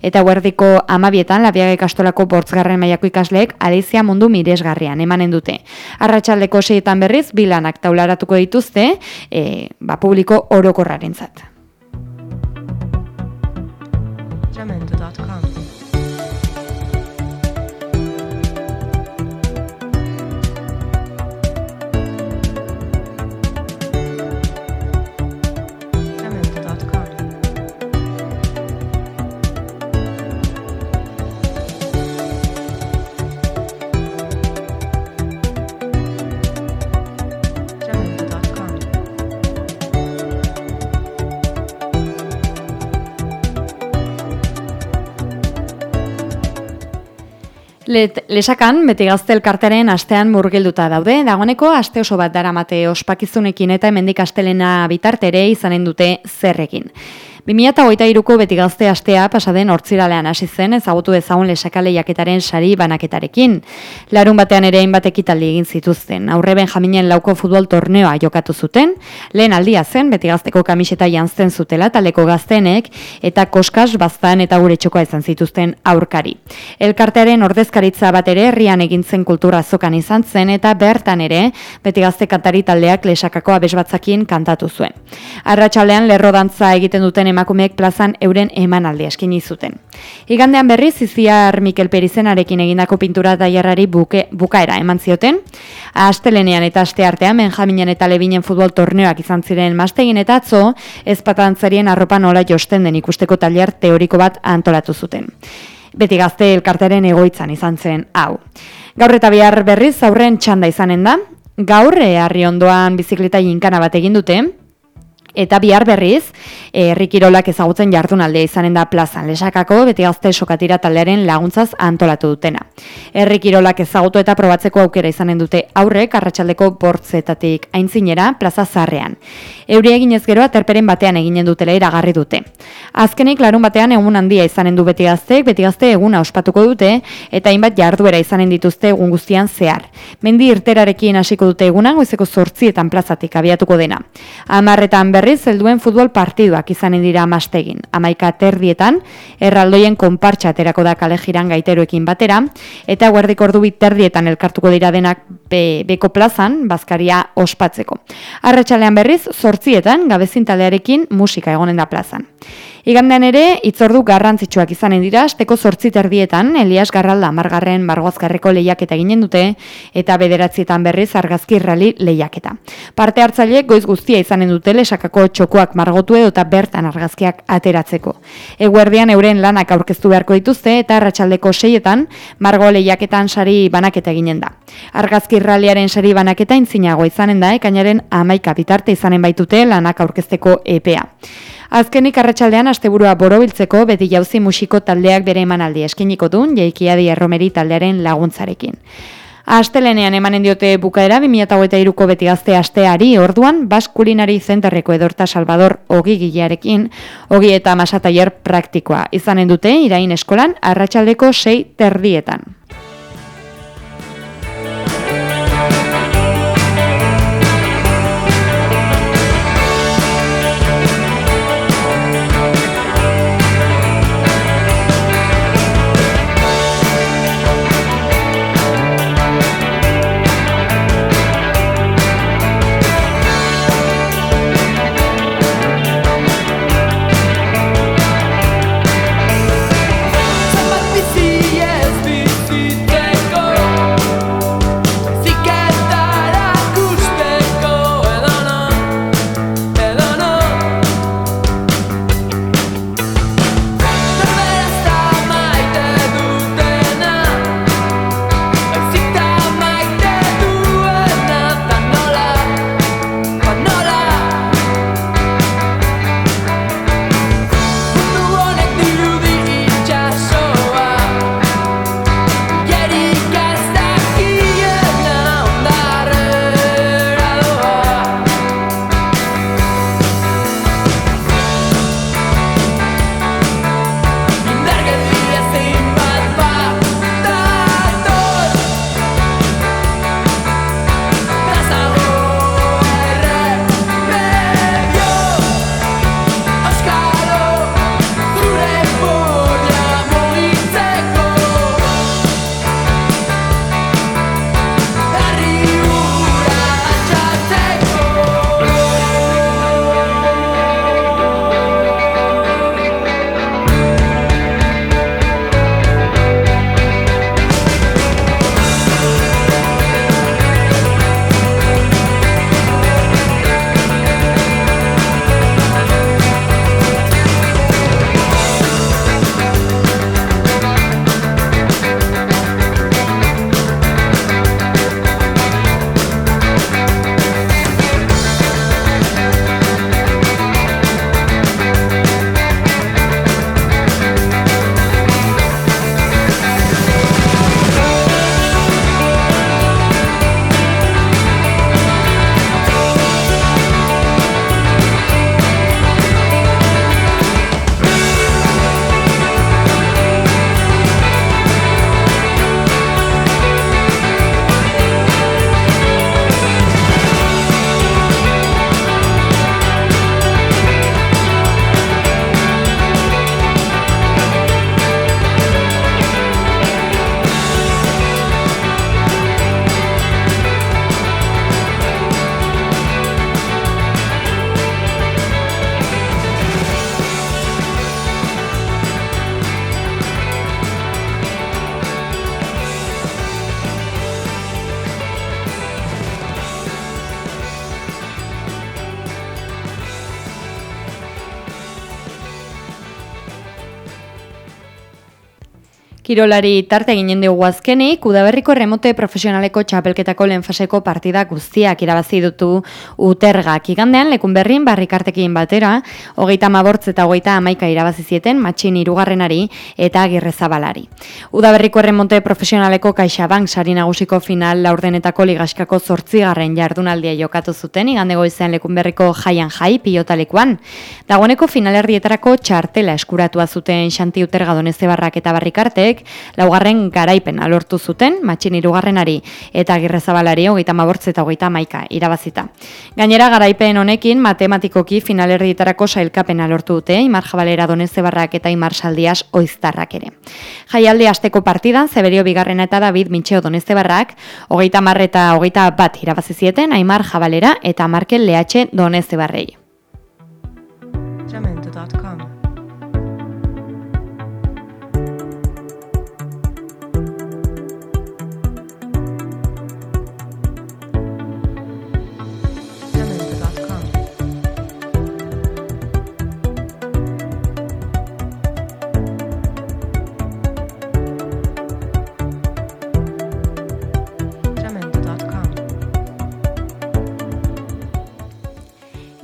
eta eguerdiko amabietan, labiaga ikastolako bortzgarren mailako ikasleek, Alizia mundu miresgarrian emanen dute. Arratsaldeko seietan berriz, bilanak taularatuko dituzte, e, ba, publiko orokorrarentzat. Let, lesakan, beti gazte elkartaren astean murgilduta daude, dagoeneko aste oso bat daramate ospakizunekin eta hemendik astelena bitartere izanen dute zerrekin. 2008ko beti gazte astea pasaden hortziralean hasi zen ezagutu ezagun lesakale jaketaren sari banaketarekin. Larun batean ere hainbat ekitaldi egin zituzten. Aurre Benjaminen lauko futbol torneoa jokatu zuten, lehen aldia zen beti gazteko kamiseta jantzen zutela taleko gaztenek eta koskas baztan eta gure txokoa izan zituzten aurkari. Elkartearen ordezkaritza bat ere herrian egintzen kultura azokan izan zen eta bertan ere beti gazte kantari taldeak lesakako abesbatzakin kantatu zuen. Arratsaldean lerro dantza egiten duten emakumeek plazan euren emanaldi eskaini zuten. Igandean berriz Iziar Mikel Perizenarekin egindako pintura tailerrari buke, bukaera eman zioten. Astelenean eta aste artean Benjaminen eta Lebinen futbol torneoak izan ziren mastegin eta atzo ezpatantzarien arropa nola josten den ikusteko tailer teoriko bat antolatu zuten. Beti gazte elkarteren egoitzan izan zen hau. Gaur eta bihar berriz aurren txanda izanen da. Gaur, harri ondoan bizikleta jinkana bat egin dute, Eta bihar berriz, eh, herri kirolak ezagutzen jardunaldea izanen da plazan lesakako beti gazte sokatira taldearen laguntzaz antolatu dutena. Herri kirolak ezagutu eta probatzeko aukera izanen dute aurrek arratsaldeko bortzetatik aintzinera plaza zarrean. Euria eginez gero aterperen batean eginen dutela iragarri dute. Azkenik larun batean egun handia izanen du beti gaztek, beti gazte eguna ospatuko dute eta hainbat jarduera izanen dituzte egun guztian zehar. Mendi irterarekin hasiko dute eguna goizeko zortzietan plazatik abiatuko dena. Amarretan berriz helduen futbol partiduak izanen dira amastegin. Amaika terdietan, erraldoien konpartxa aterako da kale jiran gaiteroekin batera, eta guardik ordu terdietan elkartuko dira denak be, beko plazan, bazkaria ospatzeko. Arratxalean berriz, zortzietan, gabezin taldearekin musika egonen da plazan. Igandean ere, itzordu garrantzitsuak izanen dira, asteko zortzi terdietan, Elias Garralda margarren margoazkarreko lehiaketa ginen dute, eta bederatzietan berriz argazki rali lehiaketa. Parte hartzaileek goiz guztia izanen dute lesakako txokoak margotu edo eta bertan argazkiak ateratzeko. Eguerdian euren lanak aurkeztu beharko dituzte eta arratsaldeko seietan margo lehiaketan sari banaketa eginen da. Argazki raliaren sari banaketa intzinago izanen da, ekainaren amaika bitarte izanen baitute lanak aurkezteko epea. Azkenik arratsaldean asteburua borobiltzeko beti jauzi musiko taldeak bere emanaldi eskiniko du Jaikiadi Erromeri taldearen laguntzarekin. Astelenean emanen diote bukaera 2023ko beti gazte asteari orduan Bas Kulinari Zenterreko edorta Salvador Ogi gilearekin Ogi eta masataier praktikoa izanen dute irain eskolan arratsaldeko sei terdietan. Kirolari tarte ginen dugu azkenik, udaberriko remote profesionaleko txapelketako lehen faseko partida guztiak irabazi dutu utergak. Igandean, lekun berrin barrikartekin batera, hogeita mabortz eta hogeita amaika irabazi zieten matxin irugarrenari eta agirre zabalari. Udaberriko remonte profesionaleko kaixabank sari nagusiko final laurdenetako ligaskako zortzigarren jardunaldia jokatu zuten, igande goizean lekun berriko jaian jai pilotalekuan. Dagoeneko finalerdietarako txartela eskuratua zuten Xanti Uterga Donezebarrak eta Barrikartek, laugarren garaipen alortu zuten, matxin irugarrenari eta agirrezabalari hogeita mabortz eta hogeita maika irabazita. Gainera garaipen honekin matematikoki finalerdietarako sailkapen alortu dute, Imar Jabalera Donezebarrak eta Imar Saldias oiztarrak ere. Jaialdi asteko partidan, Zeberio Bigarrena eta David Mintxeo Donezebarrak, hogeita mar eta hogeita bat irabazi zieten, Aimar Jabalera eta Markel Lehatxe Donezebarrei. Jamendo.com.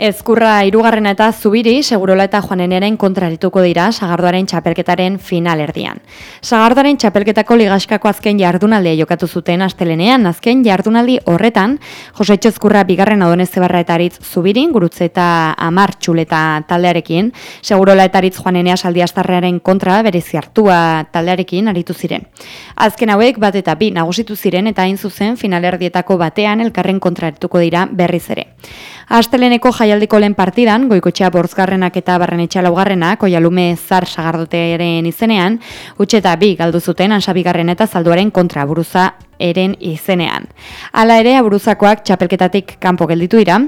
Ezkurra irugarrena eta zubiri, segurola eta joaneneren kontrarituko dira Sagardoaren txapelketaren finalerdian. Sagardoaren txapelketako ligaskako azken jardunaldia jokatu zuten astelenean, azken jardunaldi horretan, Josetxo Ezkurra bigarren adonez zebarra eta aritz zubirin, gurutze eta amar txuleta taldearekin, segurola eta aritz joanenea saldiastarrearen kontra berezi hartua taldearekin aritu ziren. Azken hauek bat eta bi nagusitu ziren eta hain zuzen finalerdietako batean elkarren kontrarituko dira berriz ere. Asteleneko jaialdiko lehen partidan, goikotxea borzgarrenak eta barrenetxea laugarrenak, oialume zar sagardotearen izenean, utxeta bi galdu zuten ansabigarren eta zalduaren kontra buruza eren izenean. Hala ere, aburuzakoak txapelketatik kanpo gelditu dira,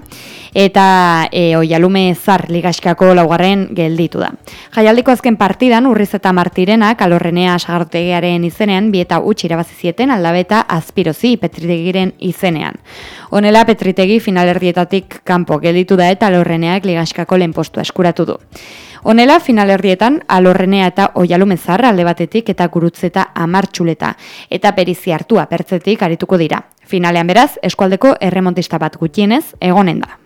eta e, oialume zar ligaskako laugarren gelditu da. Jaialdiko azken partidan, urriz eta martirenak, alorrenea sagardotegiaren izenean, bi eta utx irabazi zieten aldabeta azpirozi petritegiren izenean. Honela, petritegi finalerdietatik kanpo gelditu da eta alorreneak ligaskako lehen postua eskuratu du. Honela, finalerdietan, alorrenea eta oialumezar alde batetik eta gurutzeta amartxuleta eta perizi hartua pertzetik arituko dira. Finalean beraz, eskualdeko erremontista bat gutxienez egonen da.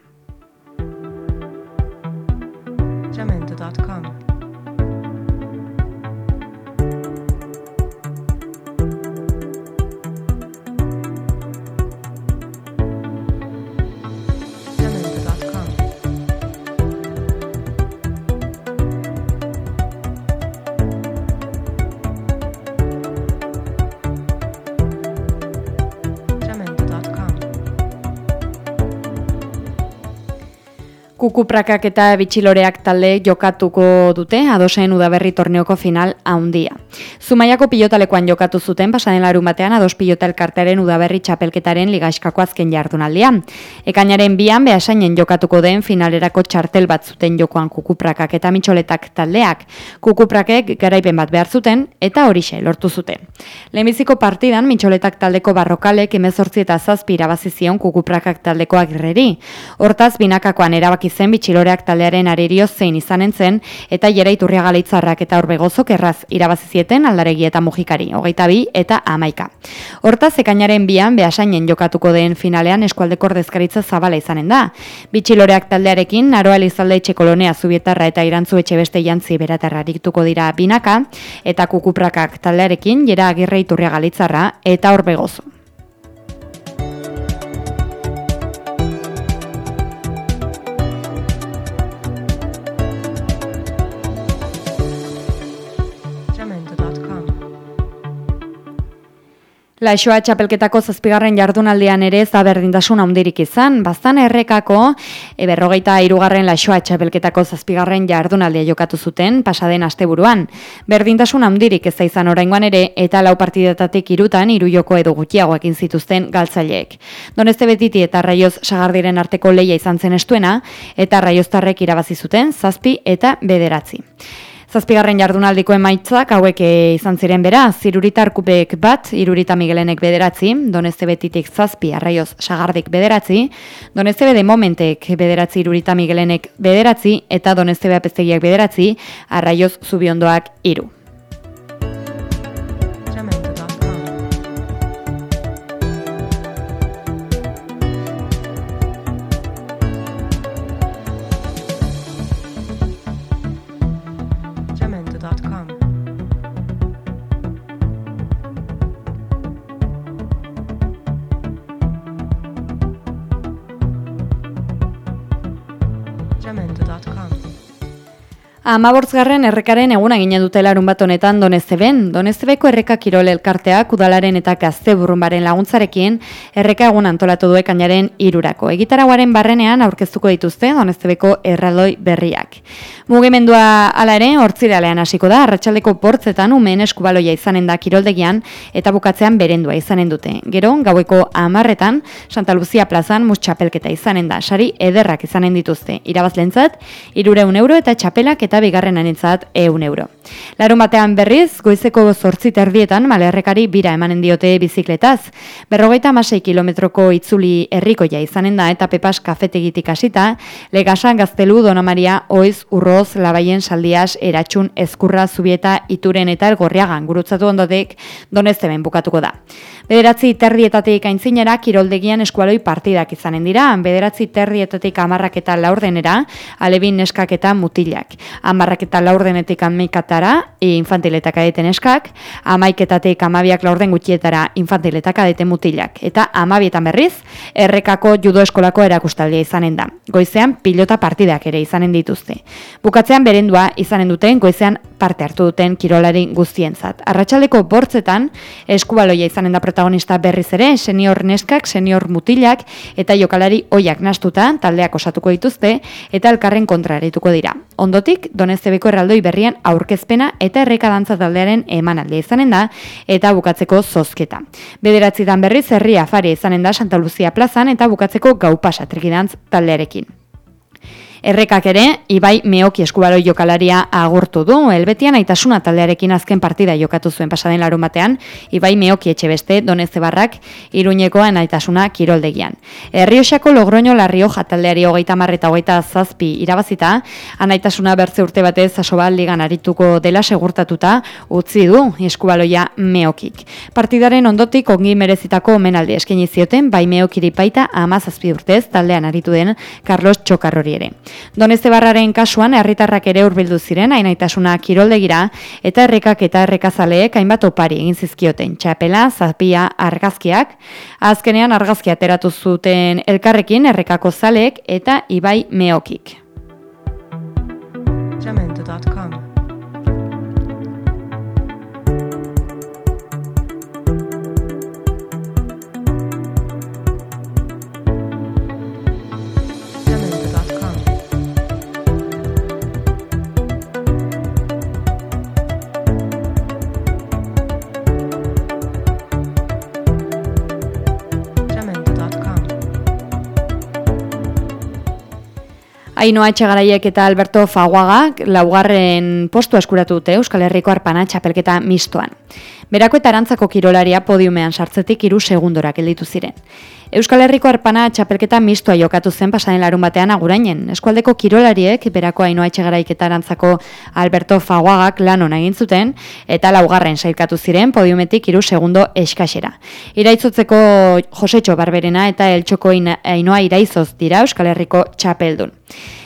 Kukuprakak eta bitxiloreak talde jokatuko dute adosen udaberri torneoko final haundia. Zumaiako pilotalekoan jokatu zuten pasaden larun batean ados pilota elkartearen udaberri txapelketaren ligaskako azken jardunaldia. Ekainaren bian behasainen jokatuko den finalerako txartel bat zuten jokoan kukuprakak eta mitxoletak taldeak. Kukuprakek garaipen bat behar zuten eta horixe lortu zuten. Lehenbiziko partidan mitxoletak taldeko barrokalek emezortzi eta zazpi irabazi zion kukuprakak taldeko agirreri. Hortaz, binakakoan erabaki zen bitxiloreak taldearen arerio zein izanen zen eta jera iturria galitzarrak eta horbegozok erraz irabazi zieten aldaregi eta mujikari, hogeita bi eta amaika. Hortaz, ekainaren bian behasainen jokatuko den finalean eskualdeko ordezkaritza zabala izanen da. Bitxiloreak taldearekin, naroa elizalde kolonea zubietarra eta irantzu etxe beste jantzi beratarra diktuko dira binaka, eta kukuprakak taldearekin jera agirre iturria galitzarra eta horbegozo. Laixoa txapelketako zazpigarren jardunaldian ere ez berdintasun handirik izan. Baztan errekako, e, berrogeita irugarren laixoa txapelketako zazpigarren jardunaldia jokatu zuten, pasaden asteburuan. Berdintasun handirik ez da izan oraingoan ere, eta lau partidetatik irutan, iru joko edo gutxiagoak zituzten galtzaileek. Donezte betiti eta raioz sagardiren arteko leia izan zen estuena, eta raioztarrek irabazi zuten, zazpi eta bederatzi. Zazpigarren jardunaldiko emaitzak hauek eh, izan ziren bera, ziruritar kupek bat, irurita migelenek bederatzi, donezte betitik zazpi, arraioz sagardik bederatzi, donezte bede momentek bederatzi irurita migelenek bederatzi, eta donezte beapeztegiak bederatzi, arraioz zubiondoak iru. Amabortzgarren errekaren eguna gine dute larun bat honetan Donezteben. Doneztebeko erreka kirol elkarteak udalaren eta gazte burrumbaren laguntzarekin erreka egun antolatu du ekainaren irurako. Egitaraguaren barrenean aurkeztuko dituzte Doneztebeko erraldoi berriak. Mugimendua ala ere, hortziralean hasiko da, arratsaldeko portzetan umen eskubaloia izanen da kiroldegian eta bukatzean berendua izanen dute. Gero, gaueko amarretan, Santa Lucia plazan mus txapelketa izanen da, sari ederrak izanen dituzte. Irabazlentzat, irureun euro eta txapelak eta bigarrenarentzat eun euro. Larun batean berriz, goizeko zortzi terdietan malerrekari bira emanen diote bizikletaz. Berrogeita amasei kilometroko itzuli herrikoia izanen da eta pepas kafetegitik hasita, legasan gaztelu Dona Maria Oiz Urroz Labaien Saldias Eratxun Ezkurra Zubieta Ituren eta Elgorriagan gurutzatu ondotek donezteben bukatuko da. Bederatzi terdietatik aintzinera kiroldegian eskualoi partidak izanen dira, bederatzi terdietatik amarrak eta laurdenera, alebin neskak eta mutilak. Amarrak eta laurdenetik amaikatara, infantiletak adeten eskak, amaiketatik amabiak laurden gutxietara infantiletak adeten mutilak. Eta amabietan berriz, errekako judo eskolako erakustaldia izanen da. Goizean pilota partidak ere izanen dituzte. Bukatzean berendua izanen duten goizean parte hartu duten kirolari guztientzat. Arratsaldeko bortzetan eskubaloia izanen da protagonista berriz ere, senior neskak, senior mutilak eta jokalari oiak nastuta taldeak osatuko dituzte eta elkarren kontra arituko dira. Ondotik, Doneztebeko erraldoi berrian aurkezpena eta erreka dantza taldearen emanaldia izanen da eta bukatzeko zozketa. Bederatzitan berriz herri afari izanen da Santa Lucia plazan eta bukatzeko gau pasa trikidantz taldearekin. Errekak ere, Ibai Meoki eskubaloi jokalaria agurtu du. Elbetian aitasuna taldearekin azken partida jokatu zuen pasaden larun batean, Ibai Meoki etxe beste, donezte barrak, iruñekoan aitasuna kiroldegian. Herriosako logroño larrioja taldeari hogeita marre eta hogeita zazpi irabazita, anaitasuna bertze urte batez asobal ligan arituko dela segurtatuta utzi du eskubaloia Meokik. Partidaren ondotik ongi merezitako omenaldi eskaini zioten, bai Meokiri baita ama zazpi urtez taldean aritu den Carlos Txokarrori ere. Donezte barraren kasuan herritarrak ere hurbildu ziren ainaitasuna kiroldegira eta errekak eta errekazaleek hainbat opari egin zizkioten txapela, zapia, argazkiak. Azkenean argazkia ateratu zuten elkarrekin errekako zaleek eta ibai meokik. Ainoa Etxegaraiek eta Alberto Faguagak laugarren postu eskuratu dute Euskal Herriko arpana txapelketa mistoan. Berako eta arantzako kirolaria podiumean sartzetik hiru segundorak gelditu ziren. Euskal Herriko arpana txapelketa mistoa jokatu zen pasaden larun batean agurainen. Eskualdeko kirolariek berako Ainoa Etxegaraik eta arantzako Alberto Faguagak lan hona egin zuten eta laugarren sailkatu ziren podiumetik hiru segundo eskasera. Iraitzotzeko Josetxo Barberena eta Eltxoko Ainoa Iraizoz dira Euskal Herriko txapeldun.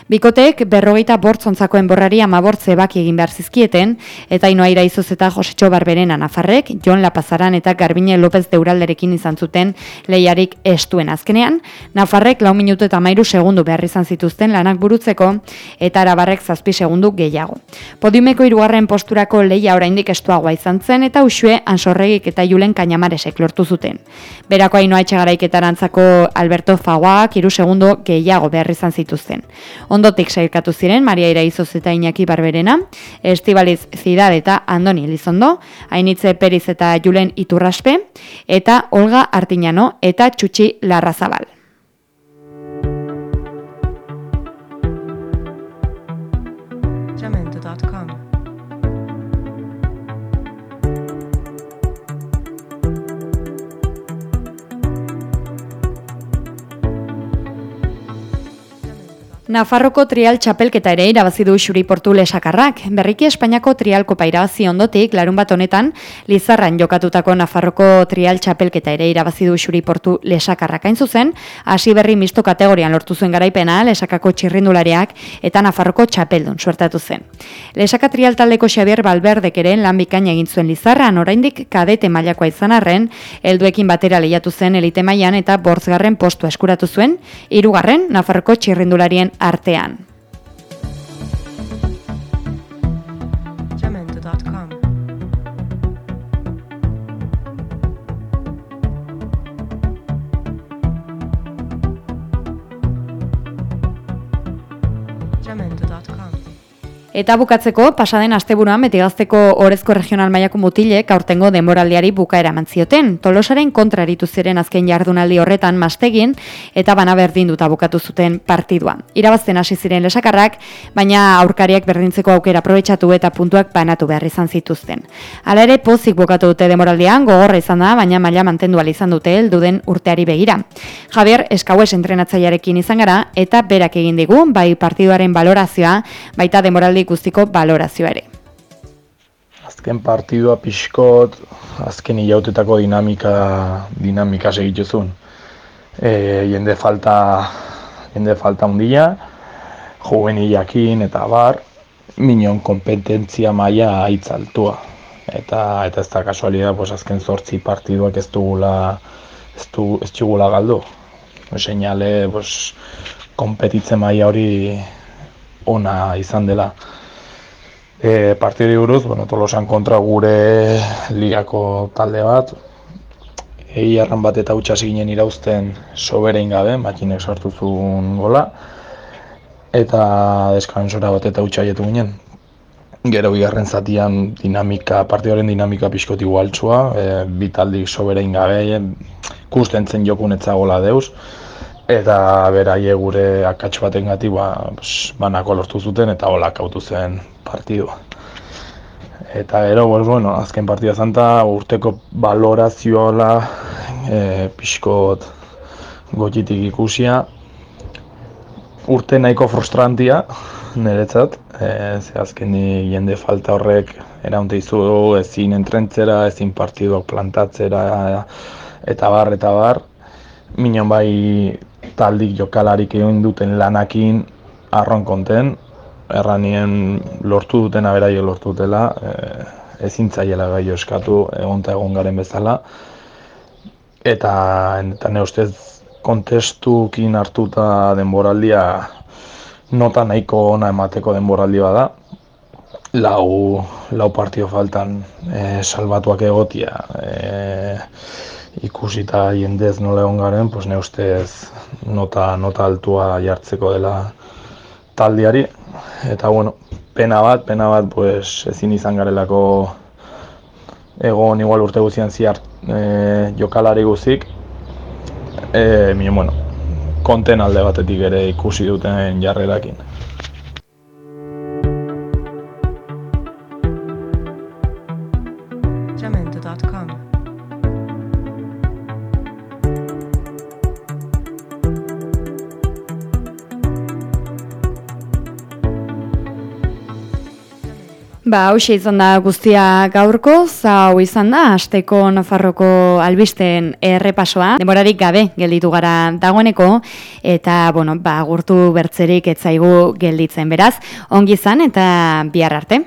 Bikotek berrogeita bortzontzako enborrari amabortze baki egin behar zizkieten, eta inoa iraizoz eta Josetxo Barberena Nafarrek, Jon Lapazaran eta Garbine López Deuralderekin izan zuten lehiarik estuen azkenean, Nafarrek lau minutu eta mairu segundu behar izan zituzten lanak burutzeko, eta Arabarrek zazpi segundu gehiago. Podiumeko hirugarren posturako lehia oraindik estuagoa izan zen, eta usue ansorregik eta Julen Kainamaresek lortu zuten. Berako hainoa etxegaraiketarantzako Alberto Faguak hiru segundo gehiago behar izan zituzten. Ondotik sailkatu ziren Maria Iraizoz eta Iñaki Barberena, Estibaliz Zidad eta Andoni Elizondo, Ainitze Periz eta Julen Iturraspe, eta Olga Artiñano eta Txutxi Larrazabal. Nafarroko trial txapelketa ere irabazi du Xuriportu lesakarrak. Berriki Espainiako trial kopa irabazi ondotik, larun bat honetan, Lizarran jokatutako Nafarroko trial txapelketa ere irabazi du Xuriportu lesakarrak. Hain zuzen, hasi berri misto kategorian lortu zuen garaipena, lesakako txirrindulariak eta Nafarroko txapeldun suertatu zen. Lesaka trial taldeko Xabier Balberdek ere lan bikaina egin zuen Lizarran, oraindik kadete mailakoa izan arren, helduekin batera lehiatu zen elite mailan eta bortzgarren postua eskuratu zuen, hirugarren Nafarroko txirrindularien artean. Eta bukatzeko, pasaden asteburuan metigazteko orezko regional mailako mutilek aurtengo denboraldiari bukaera eman zioten. Tolosaren kontra aritu ziren azken jardunaldi horretan mastegin eta bana berdinduta bukatu zuten partidua. Irabazten hasi ziren lesakarrak, baina aurkariak berdintzeko aukera aprobetxatu eta puntuak banatu behar izan zituzten. Hala ere pozik bukatu dute demoraldian, gogorra izan da, baina maila mantendu izan dute helduden urteari begira. Javier Eskaues entrenatzailearekin izan gara eta berak egin digu, bai partiduaren balorazioa, baita demoraldi guztiko balorazioa ere. Azken partidua pixkot, azken hilautetako dinamika, dinamika segituzun. E, jende falta, jende falta handia, juvenilakin eta bar, minon kompetentzia maila haitz altua. Eta, eta ez da kasualidad, pues azken zortzi partiduak ez dugula, ez, du, ez dugula galdu. Seinale, pues, kompetitze maila hori ona izan dela. E, partidari buruz, bueno, Tolosan kontra gure ligako talde bat, egi arran bat eta utxas ginen irauzten soberein gabe, makinek sartu zuen gola, eta deskansora bat eta utxa jetu ginen. Gero bigarren zatian dinamika, partidaren dinamika pixkot igualtsua, e, bi taldik soberein gabe, kusten zen jokun etzagola deus, eta beraie gure akats baten ba, pues, banako lortu zuten eta holak autu zen partidua. Eta gero, pues, bueno, azken partida zanta urteko balorazioa e, pixkot gotxitik ikusia. Urte nahiko frustrantia, niretzat, e, ze azken jende falta horrek eraunte izu ezin entrentzera, ezin partiduak plantatzera, eta bar, eta bar. Minon bai taldik jokalarik egin duten lanakin arron konten, erranien lortu duten aberaio lortu dutela, e, ezin zaiela gai eskatu egonta egon garen bezala. Eta, eta ne ustez kontestukin hartuta denboraldia nota nahiko ona emateko denboraldia da. Lau, lau partio faltan e, salbatuak egotia. E, ikusita jendez nola egon garen, pues ne ustez nota, nota altua jartzeko dela taldiari. Eta bueno, pena bat, pena bat, pues ezin izan garelako egon igual urte guztian ziar e, jokalari guzik. E, mi, bueno, konten alde batetik ere ikusi duten jarrerakin. Ba, hause izan da guztia gaurko, zau izan da, asteko Nafarroko albisten errepasoa, denborarik gabe gelditu gara dagoeneko, eta, bueno, ba, gurtu bertzerik etzaigu gelditzen beraz, ongi izan eta bihar arte.